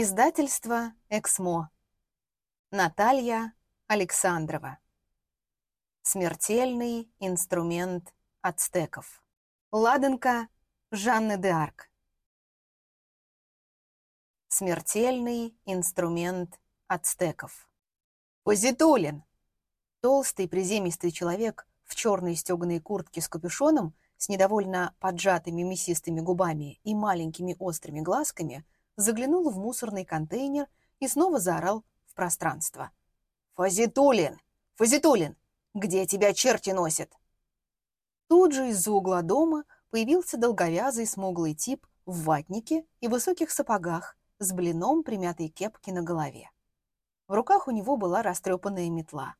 Издательство «Эксмо». Наталья Александрова. Смертельный инструмент ацтеков. Ладенка Жанны де Арк. Смертельный инструмент ацтеков. Позитулин. Толстый приземистый человек в черной стеганой куртке с капюшоном с недовольно поджатыми мясистыми губами и маленькими острыми глазками – заглянул в мусорный контейнер и снова заорал в пространство. «Фазитулин! Фазитулин! Где тебя черти носят?» Тут же из-за угла дома появился долговязый смуглый тип в ватнике и высоких сапогах с блином примятой кепки на голове. В руках у него была растрепанная метла.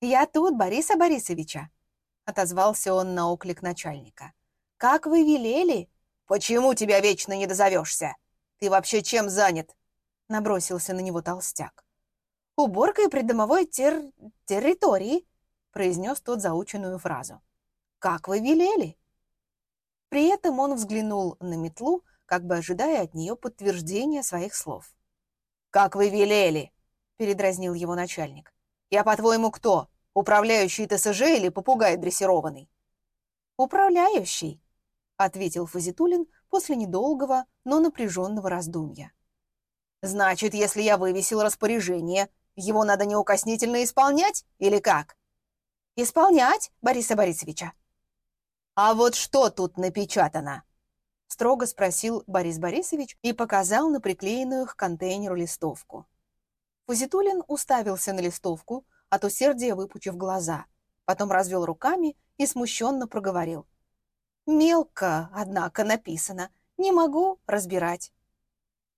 «Я тут, Бориса Борисовича!» — отозвался он на оклик начальника. «Как вы велели?» «Почему тебя вечно не дозовешься?» «Ты вообще чем занят?» — набросился на него толстяк. «Уборкой придомовой тер... территории», — произнес тот заученную фразу. «Как вы велели?» При этом он взглянул на метлу, как бы ожидая от нее подтверждения своих слов. «Как вы велели?» — передразнил его начальник. «Я, по-твоему, кто? Управляющий ТСЖ или попугай дрессированный?» «Управляющий», — ответил Фазитулин после недолгого, но напряженного раздумья. «Значит, если я вывесил распоряжение, его надо неукоснительно исполнять или как?» «Исполнять, Бориса Борисовича». «А вот что тут напечатано?» строго спросил Борис Борисович и показал на приклеенную к контейнеру листовку. Фузитулин уставился на листовку, от усердия выпучив глаза, потом развел руками и смущенно проговорил. «Мелко, однако, написано. Не могу разбирать.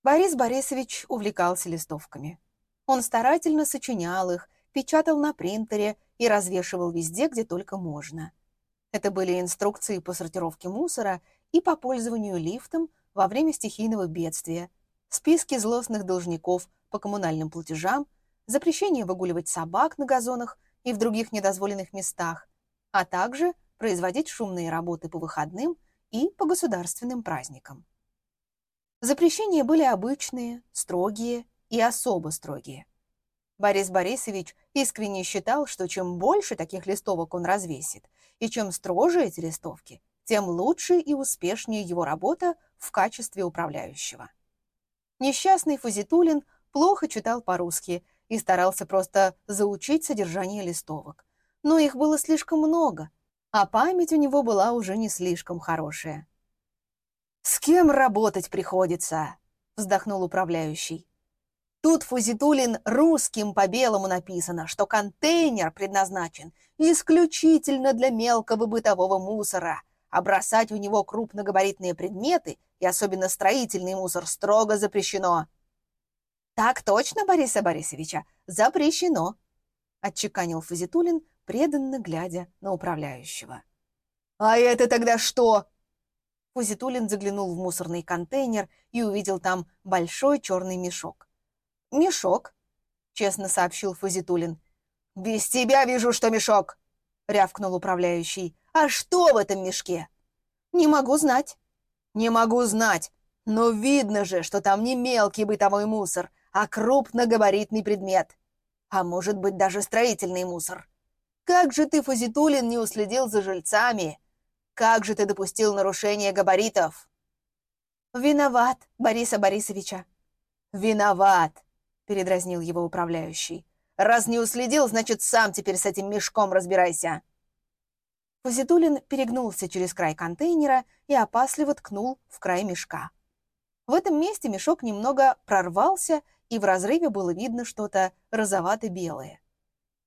Борис Борисович увлекался листовками. Он старательно сочинял их, печатал на принтере и развешивал везде, где только можно. Это были инструкции по сортировке мусора и по пользованию лифтом во время стихийного бедствия, списки злостных должников по коммунальным платежам, запрещение выгуливать собак на газонах и в других недозволенных местах, а также производить шумные работы по выходным и по государственным праздникам. Запрещения были обычные, строгие и особо строгие. Борис Борисович искренне считал, что чем больше таких листовок он развесит, и чем строже эти листовки, тем лучше и успешнее его работа в качестве управляющего. Несчастный Фузитулин плохо читал по-русски и старался просто заучить содержание листовок. Но их было слишком много, а память у него была уже не слишком хорошая. «С кем работать приходится?» — вздохнул управляющий. Тут Фузитулин русским по белому написано, что контейнер предназначен исключительно для мелкого бытового мусора, а бросать в него крупногабаритные предметы и особенно строительный мусор строго запрещено. «Так точно, Бориса Борисовича, запрещено», — отчеканил Фузитулин, преданно глядя на управляющего. «А это тогда что?» Фузитулин заглянул в мусорный контейнер и увидел там большой черный мешок. «Мешок», — честно сообщил Фузитулин. «Без тебя вижу, что мешок!» — рявкнул управляющий. «А что в этом мешке?» «Не могу знать». «Не могу знать. Но видно же, что там не мелкий бытовой мусор, а крупногабаритный предмет. А может быть, даже строительный мусор. Как же ты, Фазитулин, не уследил за жильцами? Как же ты допустил нарушение габаритов? Виноват, Бориса Борисовича. Виноват, передразнил его управляющий. Раз не уследил, значит, сам теперь с этим мешком разбирайся. Фазитулин перегнулся через край контейнера и опасливо ткнул в край мешка. В этом месте мешок немного прорвался, и в разрыве было видно что-то розовато-белое.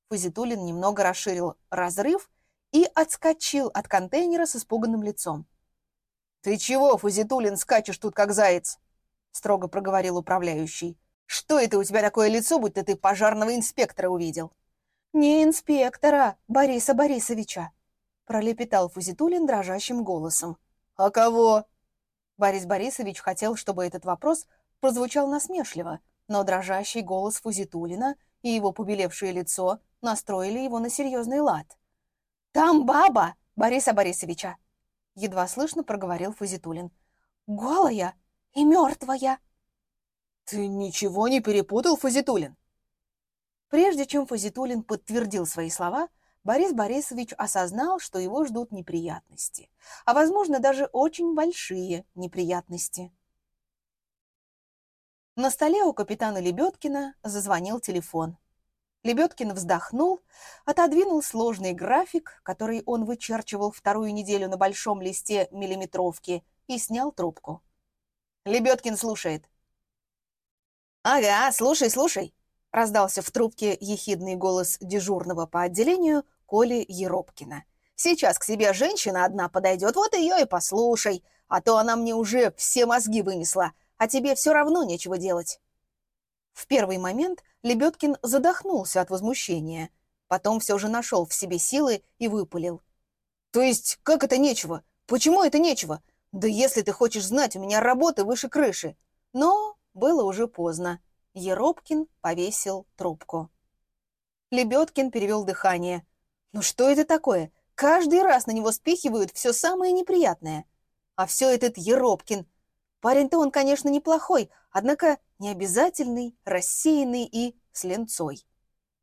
Фузитулин немного расширил разрыв и отскочил от контейнера с испуганным лицом. «Ты чего, Фузитулин, скачешь тут как заяц?» — строго проговорил управляющий. «Что это у тебя такое лицо, будто ты пожарного инспектора увидел?» «Не инспектора, Бориса Борисовича», — пролепетал Фузитулин дрожащим голосом. «А кого?» Борис Борисович хотел, чтобы этот вопрос прозвучал насмешливо, но дрожащий голос Фузитулина и его побелевшее лицо настроили его на серьезный лад. «Там баба Бориса Борисовича!» Едва слышно проговорил Фузитулин. «Голая и мертвая!» «Ты ничего не перепутал, Фазитулин?» Прежде чем Фазитулин подтвердил свои слова, Борис Борисович осознал, что его ждут неприятности, а, возможно, даже очень большие неприятности. На столе у капитана Лебедкина зазвонил телефон. Лебедкин вздохнул, отодвинул сложный график, который он вычерчивал вторую неделю на большом листе миллиметровки, и снял трубку. Лебедкин слушает. «Ага, слушай, слушай», — раздался в трубке ехидный голос дежурного по отделению Коли Еропкина. «Сейчас к себе женщина одна подойдет, вот ее и послушай, а то она мне уже все мозги вынесла, а тебе все равно нечего делать». В первый момент Лебедкин задохнулся от возмущения, потом все же нашел в себе силы и выпалил. «То есть, как это нечего? Почему это нечего? Да если ты хочешь знать, у меня работы выше крыши». Но было уже поздно. Еропкин повесил трубку. Лебедкин перевел дыхание. «Ну что это такое? Каждый раз на него спихивают все самое неприятное. А все этот Еропкин. Парень-то он, конечно, неплохой, однако необязательный, рассеянный и с ленцой.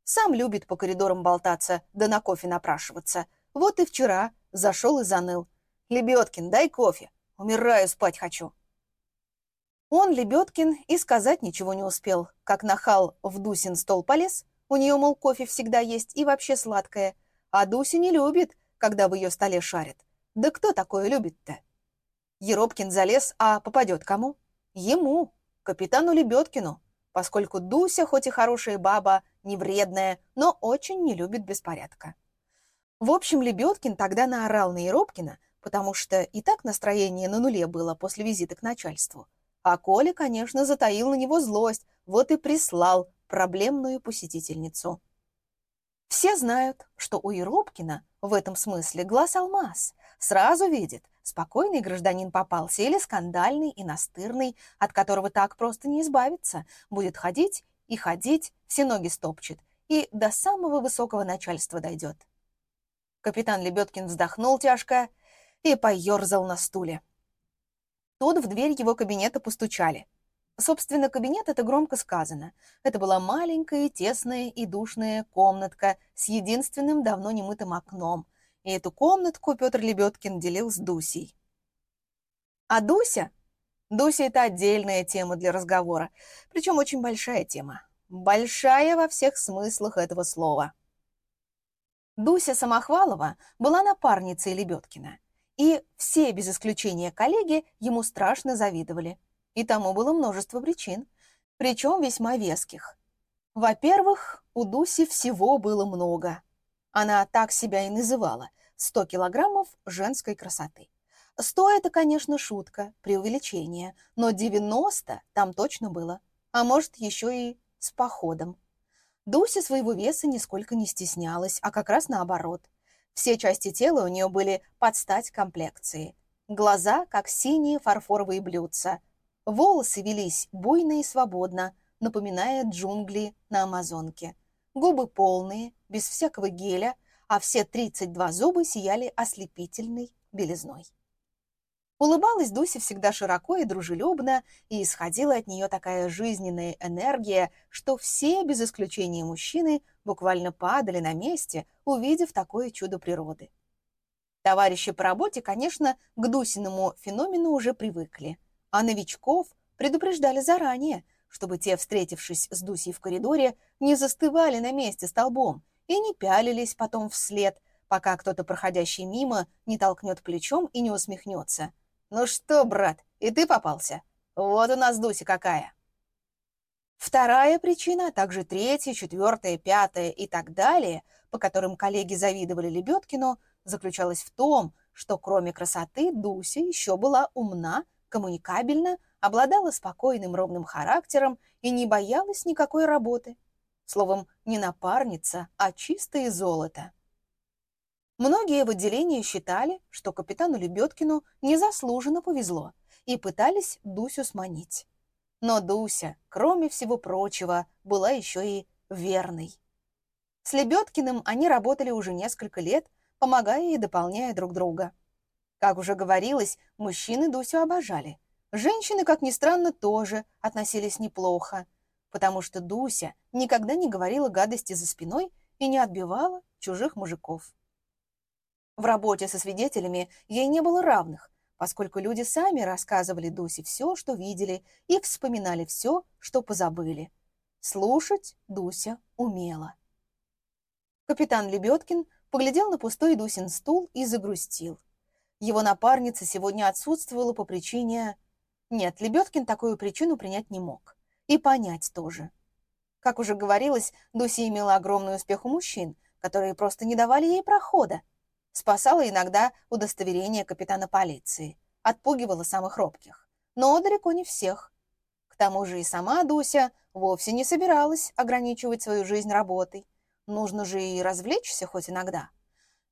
Сам любит по коридорам болтаться, да на кофе напрашиваться. Вот и вчера зашел и заныл. «Лебедкин, дай кофе. Умираю, спать хочу». Он, Лебедкин, и сказать ничего не успел, как нахал в Дусин стол полез, у нее, мол, кофе всегда есть и вообще сладкое, а Дуся не любит, когда в ее столе шарят. Да кто такое любит-то? Еропкин залез, а попадет кому? Ему, капитану Лебедкину, поскольку Дуся, хоть и хорошая баба, не вредная, но очень не любит беспорядка. В общем, Лебедкин тогда наорал на Еропкина, потому что и так настроение на нуле было после визита к начальству. А Коля, конечно, затаил на него злость, вот и прислал проблемную посетительницу. Все знают, что у Еропкина в этом смысле глаз алмаз. Сразу видит, спокойный гражданин попался или скандальный и настырный, от которого так просто не избавиться, будет ходить и ходить, все ноги стопчет, и до самого высокого начальства дойдет. Капитан Лебедкин вздохнул тяжко и поерзал на стуле. Тут в дверь его кабинета постучали. Собственно, кабинет — это громко сказано. Это была маленькая, тесная и душная комнатка с единственным давно немытым окном. И эту комнатку Петр Лебедкин делил с Дусей. А Дуся? Дуся — это отдельная тема для разговора. Причем очень большая тема. Большая во всех смыслах этого слова. Дуся Самохвалова была напарницей Лебедкина. И все, без исключения коллеги, ему страшно завидовали. И тому было множество причин, причем весьма веских. Во-первых, у Дуси всего было много. Она так себя и называла – 100 килограммов женской красоты. 100 – это, конечно, шутка, преувеличение, но 90 там точно было, а может, еще и с походом. Дуся своего веса нисколько не стеснялась, а как раз наоборот – все части тела у нее были под стать комплекции. Глаза, как синие фарфоровые блюдца. Волосы велись буйно и свободно, напоминая джунгли на Амазонке. Губы полные, без всякого геля, а все 32 зуба сияли ослепительной белизной. Улыбалась Дуся всегда широко и дружелюбно, и исходила от нее такая жизненная энергия, что все, без исключения мужчины, буквально падали на месте, увидев такое чудо природы. Товарищи по работе, конечно, к Дусиному феномену уже привыкли, а новичков предупреждали заранее, чтобы те, встретившись с Дусей в коридоре, не застывали на месте столбом и не пялились потом вслед, пока кто-то, проходящий мимо, не толкнет плечом и не усмехнется – «Ну что, брат, и ты попался? Вот у нас Дуся какая!» Вторая причина, а также третья, четвертая, пятая и так далее, по которым коллеги завидовали Лебедкину, заключалась в том, что кроме красоты Дуся еще была умна, коммуникабельна, обладала спокойным ровным характером и не боялась никакой работы. Словом, не напарница, а чистое золото. Многие в отделении считали, что капитану Лебедкину незаслуженно повезло и пытались Дусю сманить. Но Дуся, кроме всего прочего, была еще и верной. С Лебедкиным они работали уже несколько лет, помогая и дополняя друг друга. Как уже говорилось, мужчины Дусю обожали. Женщины, как ни странно, тоже относились неплохо, потому что Дуся никогда не говорила гадости за спиной и не отбивала чужих мужиков. В работе со свидетелями ей не было равных, поскольку люди сами рассказывали Дусе все, что видели, и вспоминали все, что позабыли. Слушать Дуся умела. Капитан Лебедкин поглядел на пустой Дусин стул и загрустил. Его напарница сегодня отсутствовала по причине... Нет, Лебедкин такую причину принять не мог. И понять тоже. Как уже говорилось, Дуся имела огромный успех у мужчин, которые просто не давали ей прохода. Спасала иногда удостоверение капитана полиции. Отпугивала самых робких. Но далеко не всех. К тому же и сама Дуся вовсе не собиралась ограничивать свою жизнь работой. Нужно же и развлечься хоть иногда.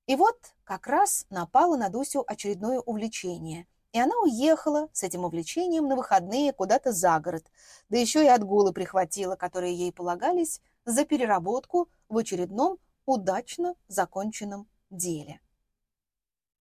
И вот как раз напало на Дусю очередное увлечение. И она уехала с этим увлечением на выходные куда-то за город, да еще и отгулы прихватила, которые ей полагались за переработку в очередном удачно законченном деле.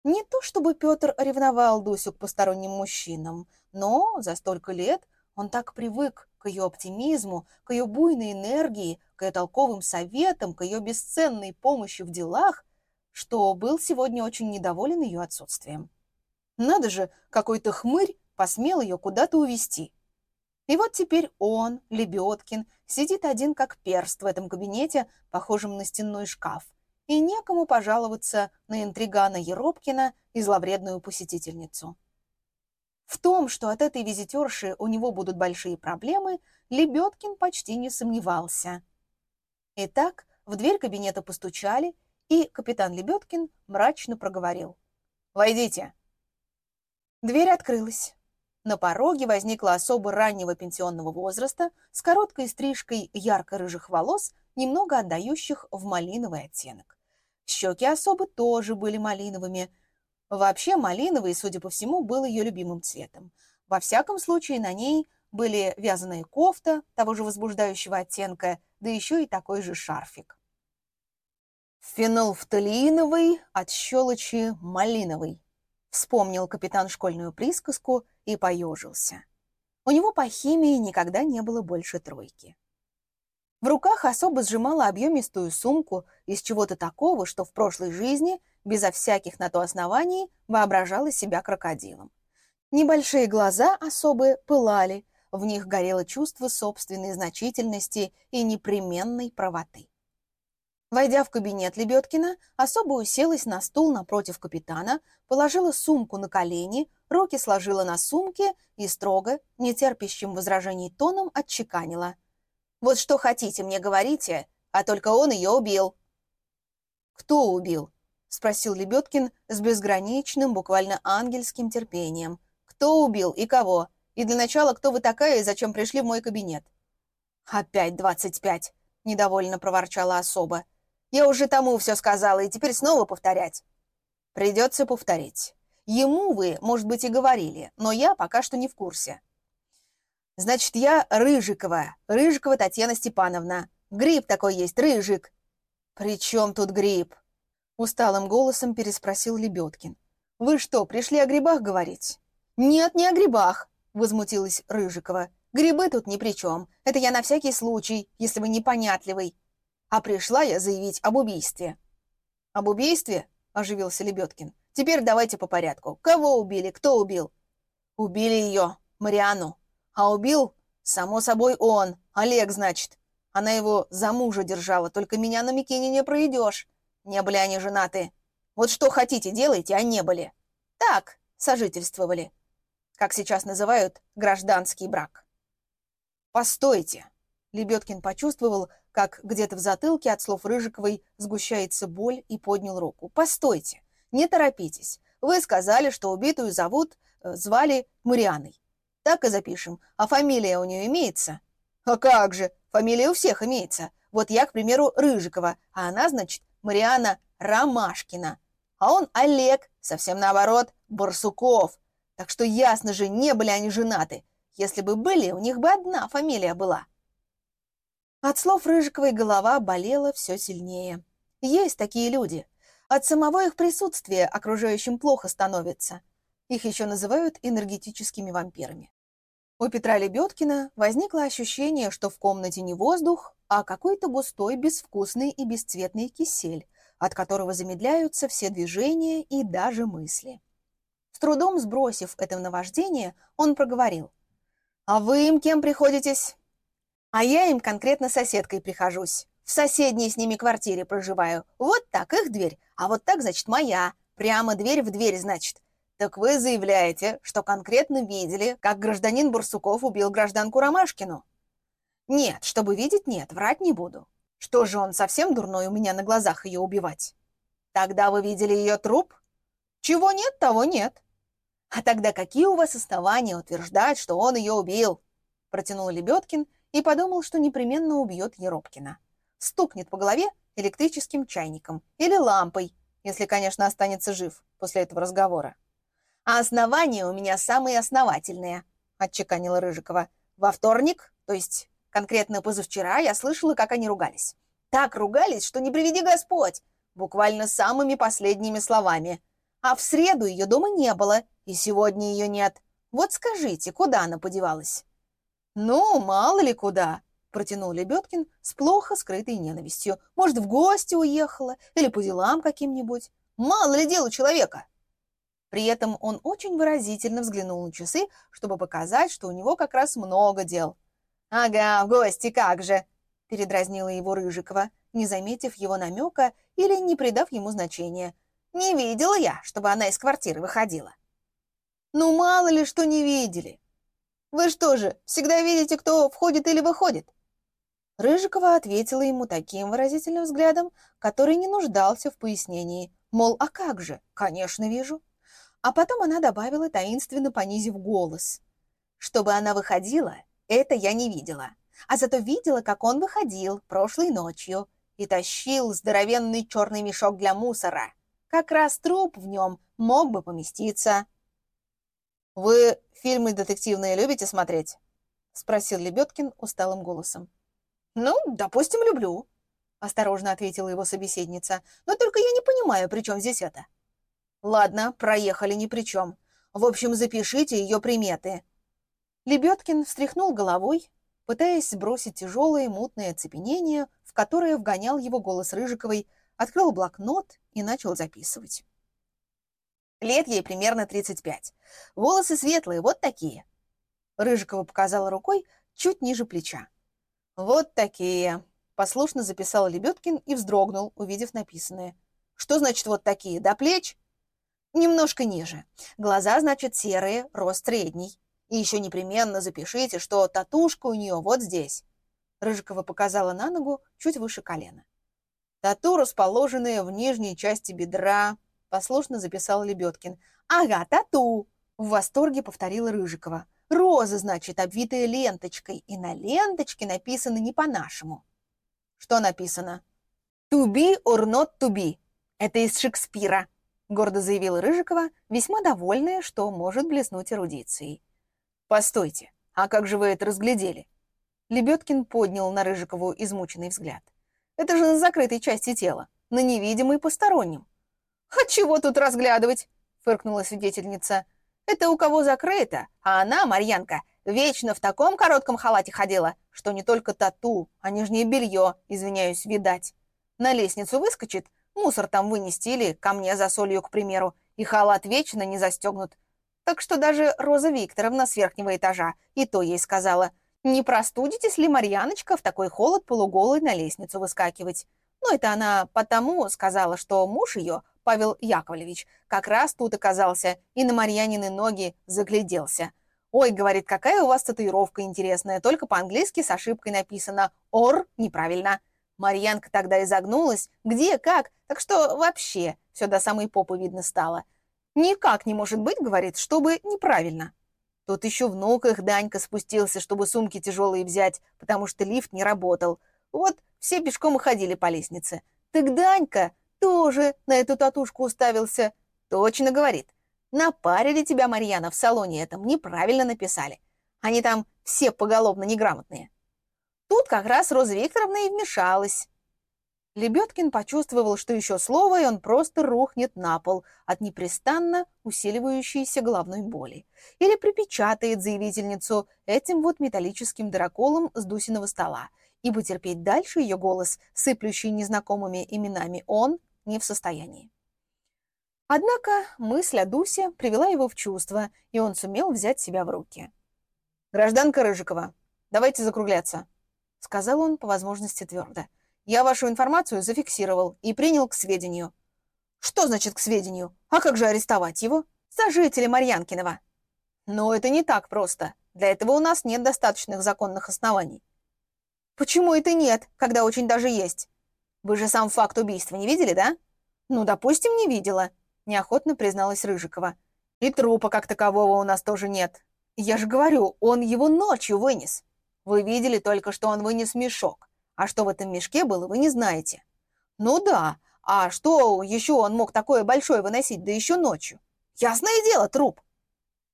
Не то чтобы Петр ревновал Дусю к посторонним мужчинам, но за столько лет он так привык к ее оптимизму, к ее буйной энергии, к ее толковым советам, к ее бесценной помощи в делах, что был сегодня очень недоволен ее отсутствием. Надо же, какой-то хмырь посмел ее куда-то увести. И вот теперь он, Лебедкин, сидит один как перст в этом кабинете, похожем на стенной шкаф, и некому пожаловаться на интригана Еропкина и зловредную посетительницу. В том, что от этой визитерши у него будут большие проблемы, Лебедкин почти не сомневался. Итак, в дверь кабинета постучали, и капитан Лебедкин мрачно проговорил. «Войдите». Дверь открылась. На пороге возникла особо раннего пенсионного возраста с короткой стрижкой ярко-рыжих волос, немного отдающих в малиновый оттенок. Щеки особы тоже были малиновыми. Вообще малиновый, судя по всему, был ее любимым цветом. Во всяком случае, на ней были вязаная кофта того же возбуждающего оттенка, да еще и такой же шарфик. «Фенолфталииновый от щелочи малиновый», — вспомнил капитан школьную присказку и поежился. У него по химии никогда не было больше тройки. В руках особо сжимала объемистую сумку из чего-то такого, что в прошлой жизни, безо всяких на то оснований, воображала себя крокодилом. Небольшие глаза особы пылали, в них горело чувство собственной значительности и непременной правоты. Войдя в кабинет Лебедкина, особо уселась на стул напротив капитана, положила сумку на колени, руки сложила на сумке и строго, нетерпящим возражений тоном, отчеканила. «Вот что хотите, мне говорите, а только он ее убил». «Кто убил?» — спросил Лебедкин с безграничным, буквально ангельским терпением. «Кто убил и кого? И для начала, кто вы такая и зачем пришли в мой кабинет?» «Опять двадцать пять!» — недовольно проворчала особа. Я уже тому все сказала, и теперь снова повторять. Придется повторить. Ему вы, может быть, и говорили, но я пока что не в курсе. Значит, я Рыжикова, Рыжикова Татьяна Степановна. Гриб такой есть, Рыжик. При чем тут гриб? Усталым голосом переспросил Лебедкин. Вы что, пришли о грибах говорить? Нет, не о грибах, возмутилась Рыжикова. Грибы тут ни при чем. Это я на всякий случай, если вы непонятливый а пришла я заявить об убийстве». «Об убийстве?» – оживился Лебедкин. «Теперь давайте по порядку. Кого убили? Кто убил?» «Убили ее, Мариану. А убил, само собой, он, Олег, значит. Она его за мужа держала, только меня на Микине не проведешь. Не были они женаты. Вот что хотите, делайте, а не были. Так, сожительствовали. Как сейчас называют, гражданский брак». «Постойте!» Лебедкин почувствовал, как где-то в затылке от слов Рыжиковой сгущается боль и поднял руку. «Постойте, не торопитесь. Вы сказали, что убитую зовут, э, звали Марианой. Так и запишем. А фамилия у нее имеется?» «А как же? Фамилия у всех имеется. Вот я, к примеру, Рыжикова, а она, значит, Мариана Ромашкина. А он Олег, совсем наоборот, Барсуков. Так что ясно же, не были они женаты. Если бы были, у них бы одна фамилия была». От слов Рыжиковой голова болела все сильнее. Есть такие люди. От самого их присутствия окружающим плохо становится. Их еще называют энергетическими вампирами. У Петра Лебедкина возникло ощущение, что в комнате не воздух, а какой-то густой, безвкусный и бесцветный кисель, от которого замедляются все движения и даже мысли. С трудом сбросив это наваждение, он проговорил. «А вы им кем приходитесь?» «А я им конкретно соседкой прихожусь. В соседней с ними квартире проживаю. Вот так их дверь, а вот так, значит, моя. Прямо дверь в дверь, значит. Так вы заявляете, что конкретно видели, как гражданин Барсуков убил гражданку Ромашкину? Нет, чтобы видеть, нет, врать не буду. Что же он совсем дурной у меня на глазах ее убивать? Тогда вы видели ее труп? Чего нет, того нет. А тогда какие у вас основания утверждать, что он ее убил? Протянул Лебедкин и подумал, что непременно убьет Еропкина. Стукнет по голове электрическим чайником или лампой, если, конечно, останется жив после этого разговора. А основания у меня самые основательные, отчеканила Рыжикова. Во вторник, то есть конкретно позавчера, я слышала, как они ругались. Так ругались, что не приведи Господь, буквально самыми последними словами. А в среду ее дома не было, и сегодня ее нет. Вот скажите, куда она подевалась? Ну, мало ли куда, протянул Лебедкин с плохо скрытой ненавистью. Может, в гости уехала или по делам каким-нибудь. Мало ли дело человека. При этом он очень выразительно взглянул на часы, чтобы показать, что у него как раз много дел. «Ага, в гости как же!» – передразнила его Рыжикова, не заметив его намека или не придав ему значения. «Не видела я, чтобы она из квартиры выходила». «Ну, мало ли, что не видели. Вы что же, всегда видите, кто входит или выходит?» Рыжикова ответила ему таким выразительным взглядом, который не нуждался в пояснении. Мол, а как же? Конечно, вижу. А потом она добавила, таинственно понизив голос. Чтобы она выходила, это я не видела. А зато видела, как он выходил прошлой ночью и тащил здоровенный черный мешок для мусора. Как раз труп в нем мог бы поместиться. «Вы фильмы детективные любите смотреть?» — спросил Лебедкин усталым голосом. «Ну, допустим, люблю», — осторожно ответила его собеседница. «Но только я не понимаю, при чем здесь это?» Ладно, проехали ни при чем. В общем, запишите ее приметы. Лебедкин встряхнул головой, пытаясь сбросить тяжелое мутное оцепенение, в которое вгонял его голос Рыжиковой, открыл блокнот и начал записывать. Лет ей примерно 35. Волосы светлые, вот такие. Рыжикова показала рукой чуть ниже плеча. «Вот такие», — послушно записал Лебедкин и вздрогнул, увидев написанное. «Что значит вот такие? До плеч?» Немножко ниже. Глаза, значит, серые, рост средний. И еще непременно запишите, что татушка у нее вот здесь. Рыжикова показала на ногу чуть выше колена. Тату, расположенная в нижней части бедра, послушно записал Лебедкин. Ага, тату! В восторге повторила Рыжикова. Роза, значит, обвитая ленточкой, и на ленточке написано не по-нашему. Что написано? To be or not to be. Это из Шекспира гордо заявила Рыжикова, весьма довольная, что может блеснуть эрудицией. «Постойте, а как же вы это разглядели?» Лебедкин поднял на Рыжикову измученный взгляд. «Это же на закрытой части тела, на невидимой постороннем». «А чего тут разглядывать?» — фыркнула свидетельница. «Это у кого закрыто, а она, Марьянка, вечно в таком коротком халате ходила, что не только тату, а нижнее белье, извиняюсь, видать. На лестницу выскочит, Мусор там вынести или ко мне за солью, к примеру, и халат вечно не застегнут. Так что даже Роза Викторовна с верхнего этажа и то ей сказала, не простудитесь ли, Марьяночка, в такой холод полуголой на лестницу выскакивать. Но это она потому сказала, что муж ее, Павел Яковлевич, как раз тут оказался и на Марьянины ноги загляделся. «Ой, — говорит, — какая у вас татуировка интересная, только по-английски с ошибкой написано «ор» неправильно». Марьянка тогда изогнулась, где, как, так что вообще все до самой попы видно стало. Никак не может быть, говорит, чтобы неправильно. Тут еще внук их Данька спустился, чтобы сумки тяжелые взять, потому что лифт не работал. Вот все пешком и ходили по лестнице. Так Данька тоже на эту татушку уставился. Точно говорит. Напарили тебя, Марьяна, в салоне этом, неправильно написали. Они там все поголовно неграмотные. Тут как раз Роза Викторовна и вмешалась. Лебедкин почувствовал, что еще слово, и он просто рухнет на пол от непрестанно усиливающейся головной боли. Или припечатает заявительницу этим вот металлическим драколом с Дусиного стола, ибо терпеть дальше ее голос, сыплющий незнакомыми именами, он не в состоянии. Однако мысль о Дусе привела его в чувство, и он сумел взять себя в руки. «Гражданка Рыжикова, давайте закругляться», — сказал он по возможности твердо. Я вашу информацию зафиксировал и принял к сведению. Что значит к сведению? А как же арестовать его? Сожители Марьянкинова. Но это не так просто. Для этого у нас нет достаточных законных оснований. Почему это нет, когда очень даже есть? Вы же сам факт убийства не видели, да? Ну, допустим, не видела, неохотно призналась Рыжикова. И трупа как такового у нас тоже нет. Я же говорю, он его ночью вынес. Вы видели только, что он вынес мешок. А что в этом мешке было, вы не знаете. Ну да, а что еще он мог такое большое выносить, да еще ночью? Ясное дело, труп.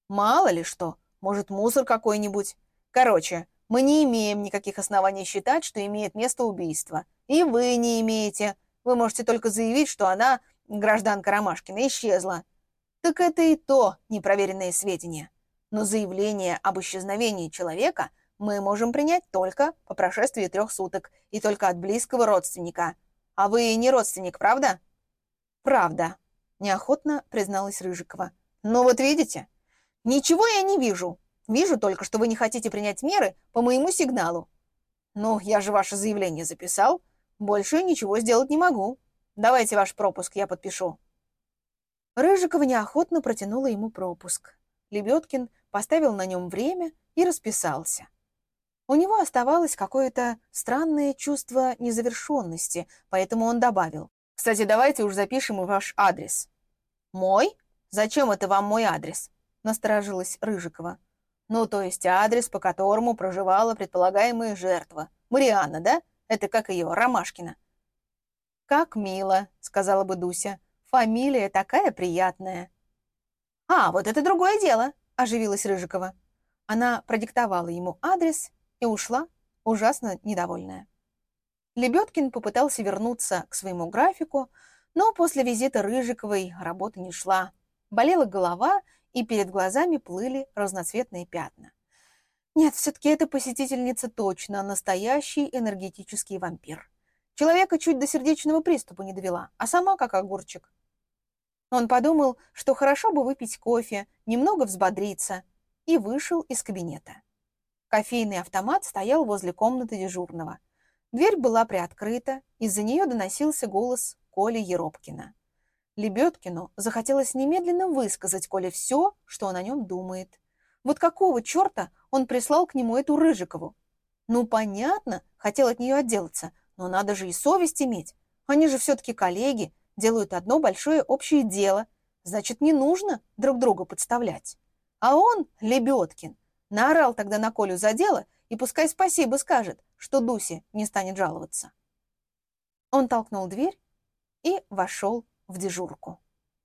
Мало ли что, может, мусор какой-нибудь. Короче, мы не имеем никаких оснований считать, что имеет место убийство. И вы не имеете. Вы можете только заявить, что она, гражданка Ромашкина, исчезла. Так это и то непроверенные сведения. Но заявление об исчезновении человека – мы можем принять только по прошествии трех суток и только от близкого родственника. А вы не родственник, правда? Правда, неохотно призналась Рыжикова. Но вот видите, ничего я не вижу. Вижу только, что вы не хотите принять меры по моему сигналу. Ну, я же ваше заявление записал. Больше ничего сделать не могу. Давайте ваш пропуск, я подпишу. Рыжикова неохотно протянула ему пропуск. Лебедкин поставил на нем время и расписался. У него оставалось какое-то странное чувство незавершенности, поэтому он добавил. «Кстати, давайте уж запишем и ваш адрес». «Мой? Зачем это вам мой адрес?» — насторожилась Рыжикова. «Ну, то есть адрес, по которому проживала предполагаемая жертва. Марианна, да? Это как ее, Ромашкина». «Как мило», — сказала бы Дуся. «Фамилия такая приятная». «А, вот это другое дело», — оживилась Рыжикова. Она продиктовала ему адрес и ушла, ужасно недовольная. Лебедкин попытался вернуться к своему графику, но после визита Рыжиковой работа не шла. Болела голова, и перед глазами плыли разноцветные пятна. Нет, все-таки эта посетительница точно настоящий энергетический вампир. Человека чуть до сердечного приступа не довела, а сама как огурчик. Он подумал, что хорошо бы выпить кофе, немного взбодриться, и вышел из кабинета. Кофейный автомат стоял возле комнаты дежурного. Дверь была приоткрыта, из-за нее доносился голос Коли Еропкина. Лебедкину захотелось немедленно высказать Коле все, что он о нем думает. Вот какого черта он прислал к нему эту Рыжикову? Ну, понятно, хотел от нее отделаться, но надо же и совесть иметь. Они же все-таки коллеги, делают одно большое общее дело. Значит, не нужно друг друга подставлять. А он, Лебедкин, Наорал тогда на Колю за дело, и пускай спасибо скажет, что Дусе не станет жаловаться. Он толкнул дверь и вошел в дежурку.